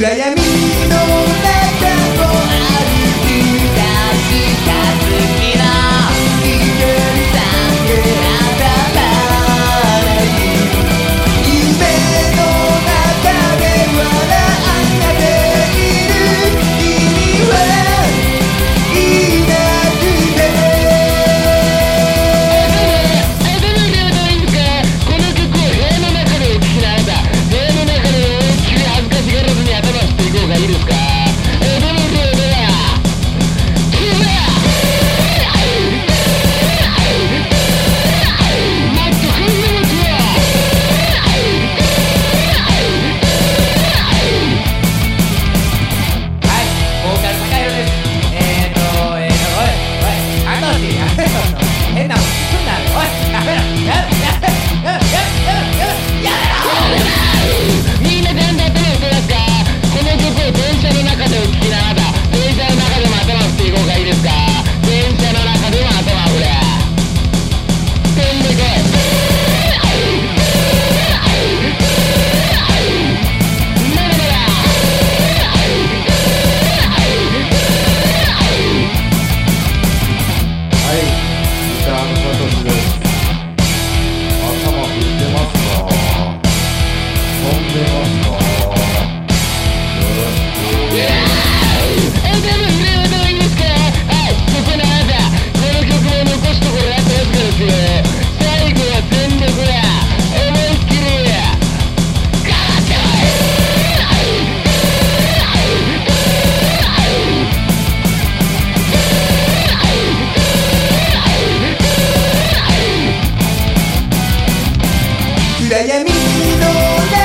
Mirai a mí no ella emitido